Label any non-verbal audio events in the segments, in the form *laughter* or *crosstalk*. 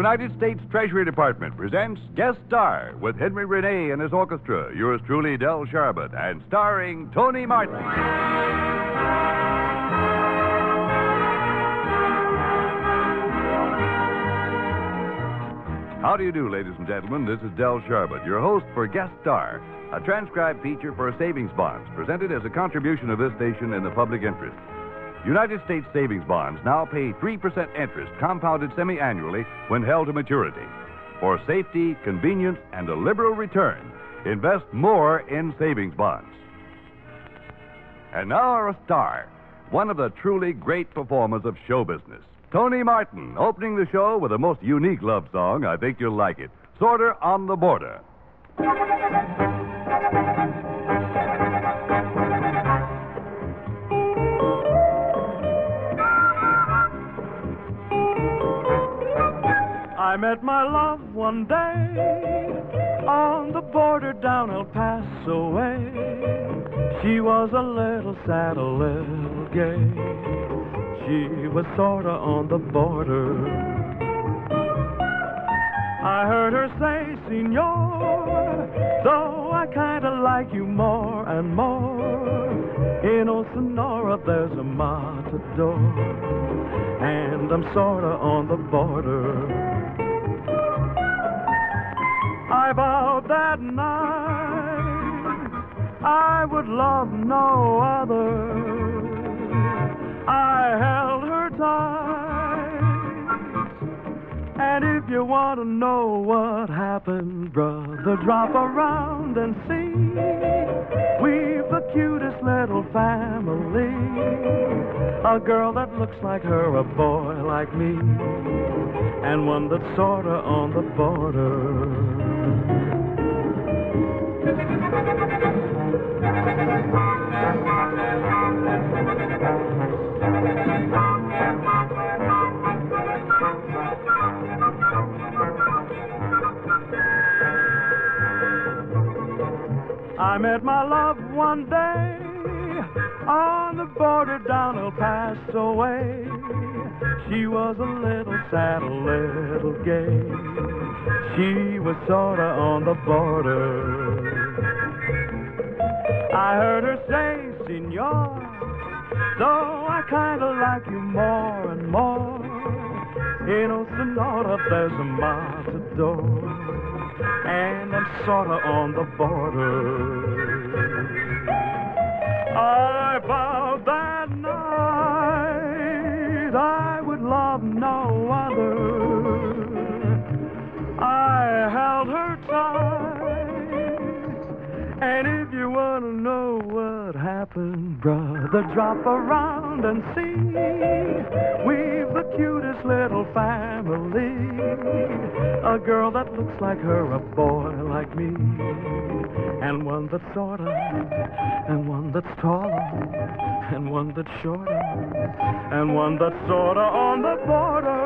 United States Treasury Department presents Guest Star with Henri René and his orchestra, yours truly, Del Sharbutt, and starring Tony Martin. How do you do, ladies and gentlemen? This is Del Sharbutt, your host for Guest Star, a transcribed feature for savings bonds presented as a contribution of this station in the public interest. United States savings bonds now pay 3% interest compounded semi annually when held to maturity. For safety, convenience, and a liberal return, invest more in savings bonds. And now our star, one of the truly great performers of show business, Tony Martin, opening the show with a most unique love song. I think you'll like it. Sorta on the Border. I met my love one day on the border down El Paso way. She was a little sad, a little gay. She was sorta on the border. I heard her say, Senor, though I kinda like you more and more. In old Sonora, there's a matador, and I'm sorta on the border. Vowed that night I would love no other. I held her tight. And if you want to know what happened, brother, drop around and see. We've the cutest little family. A girl that looks like her, a boy like me, and one that's sorta on the border. I met my love one day on the border down El Paso way. She was a little sad, a little gay. She was sorta on the border. I heard her say, Senor, though I kinda like you more and more. In old Sonora, there's a matador, and I'm sorta on the border. I vowed that what happened, brother, drop around and see. We've the cutest little family. A girl that looks like her, a boy like me, and one that's sorta, and one that's taller, and one that's shorter, and one that's sorta on the border.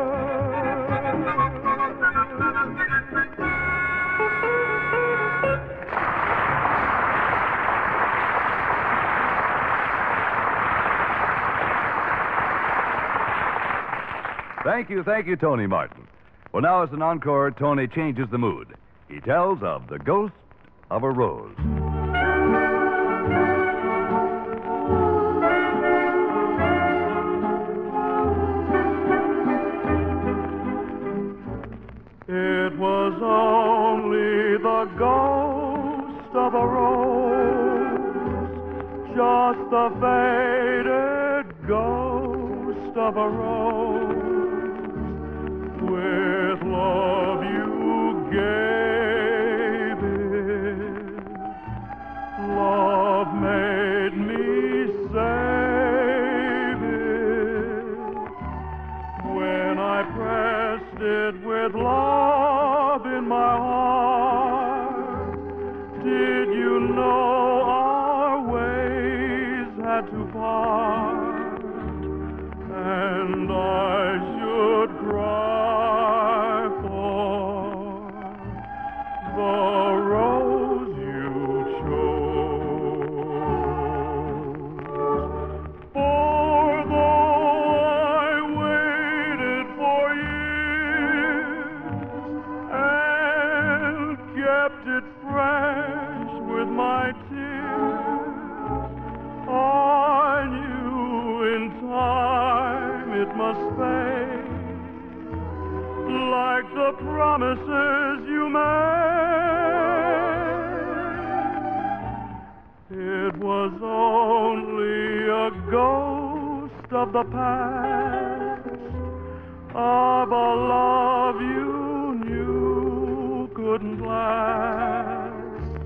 Thank you, thank you, Tony Martin. Well, now as an encore, Tony changes the mood. He tells of the ghost of a rose. It was only the ghost of a rose, just a faded ghost of a rose. Love made me It was only a ghost of the past, of a love you knew couldn't last,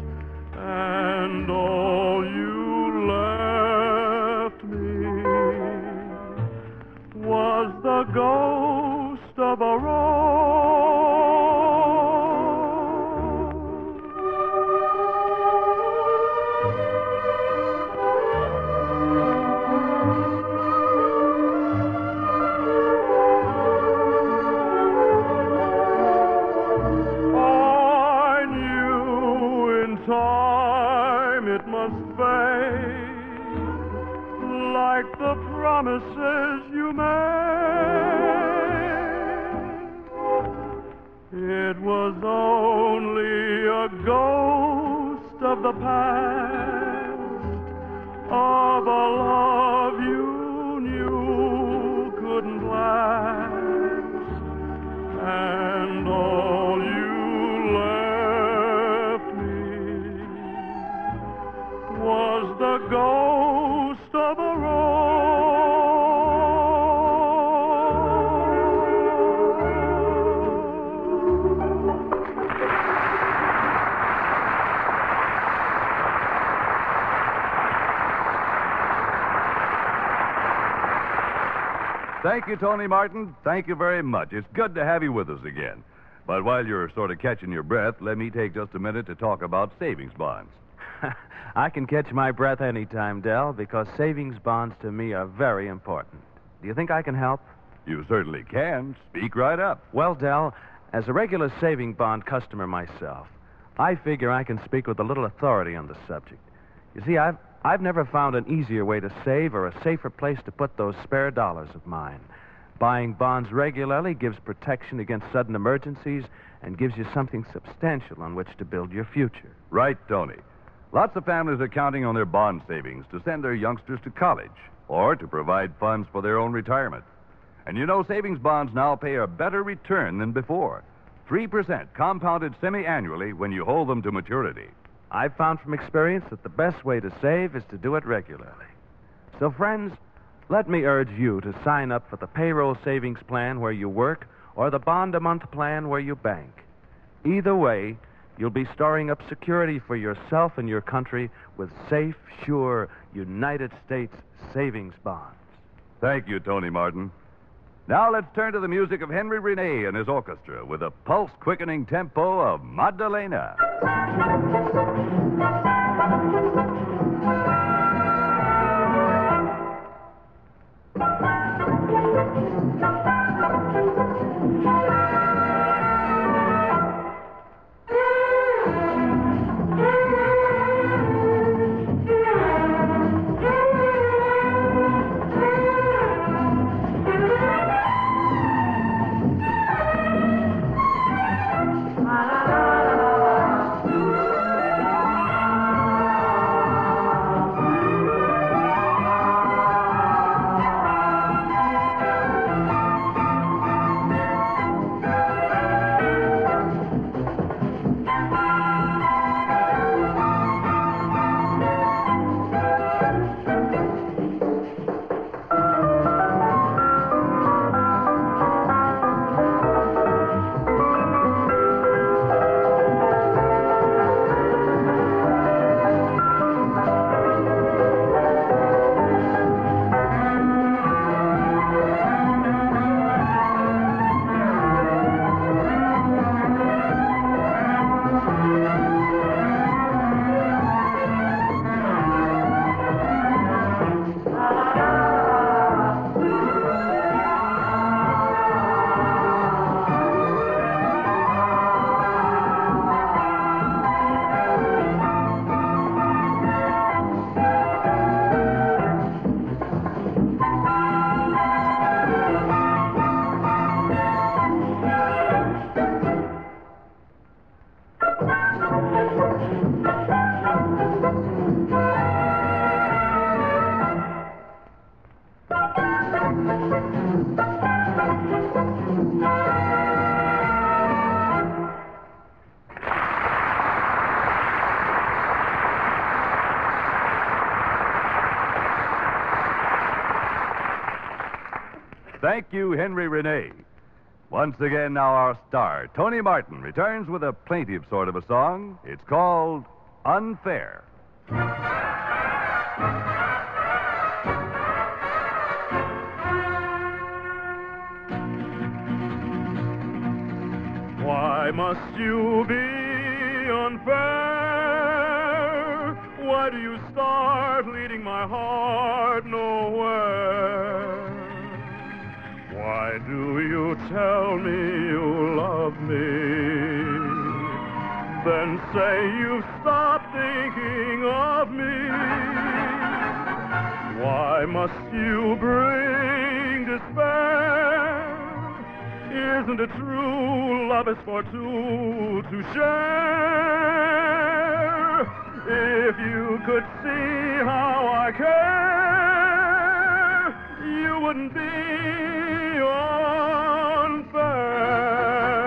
and all you left me was the ghost of a I you made. It was only a ghost of the past, of a love you knew couldn't last and all you left me was the ghost Thank you, Tony Martin. Thank you very much. It's good to have you with us again. But while you're sort of catching your breath, let me take just a minute to talk about savings bonds. *laughs* I can catch my breath any time, Del, because savings bonds to me are very important. Do you think I can help? You certainly can. Speak right up. Well, Del, as a regular saving bond customer myself, I figure I can speak with a little authority on the subject. You see, I've I've never found an easier way to save or a safer place to put those spare dollars of mine. Buying bonds regularly gives protection against sudden emergencies and gives you something substantial on which to build your future. Right, Tony. Lots of families are counting on their bond savings to send their youngsters to college or to provide funds for their own retirement. And you know, savings bonds now pay a better return than before 3% compounded semi annually when you hold them to maturity. I've found from experience that the best way to save is to do it regularly. So, friends, let me urge you to sign up for the payroll savings plan where you work or the bond a month plan where you bank. Either way, you'll be storing up security for yourself and your country with safe, sure United States savings bonds. Thank you, Tony Martin. Now let's turn to the music of Henri René and his orchestra with a pulse quickening tempo of Magdalena. La la. Thank you, Henri René. Once again, now our star, Tony Martin, returns with a plaintive sort of a song. It's called Unfair. Why must you be unfair? Why do you start leading my heart nowhere? Why do you tell me you love me? Then say you've stopped thinking of me. Why must you bring despair? Isn't it true love is for two to share? If you could see how I care, you wouldn't be Why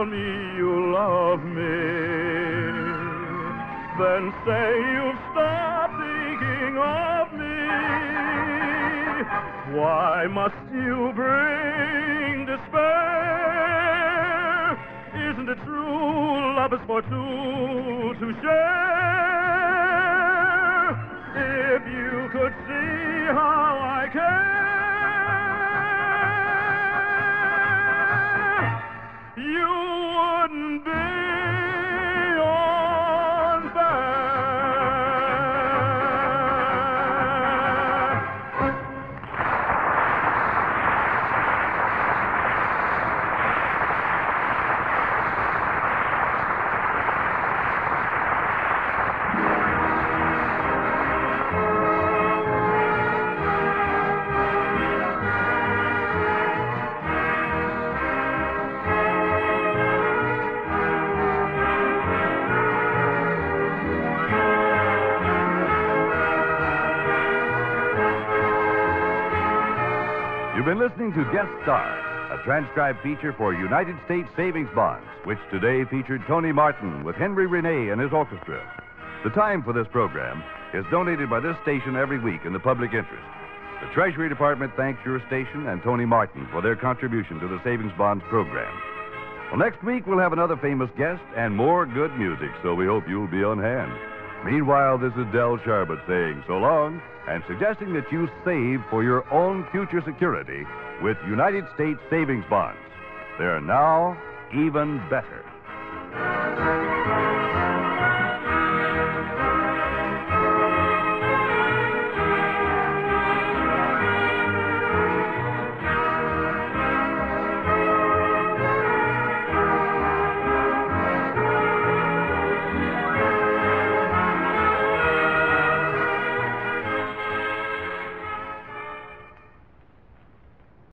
tell me you love me? Then say you've stopped thinking of me. Why must you bring despair? Isn't it true love is for two to share? If you could see how I care, to Guest Star, a transcribed feature for United States Savings Bonds, which today featured Tony Martin with Henri René and his orchestra. The time for this program is donated by this station every week in the public interest. The Treasury Department thanks your station and Tony Martin for their contribution to the Savings Bonds program. Well, next week we'll have another famous guest and more good music, so we hope you'll be on hand. Meanwhile, this is Del Sharbutt saying so long and suggesting that you save for your own future security with United States Savings Bonds. They're now even better.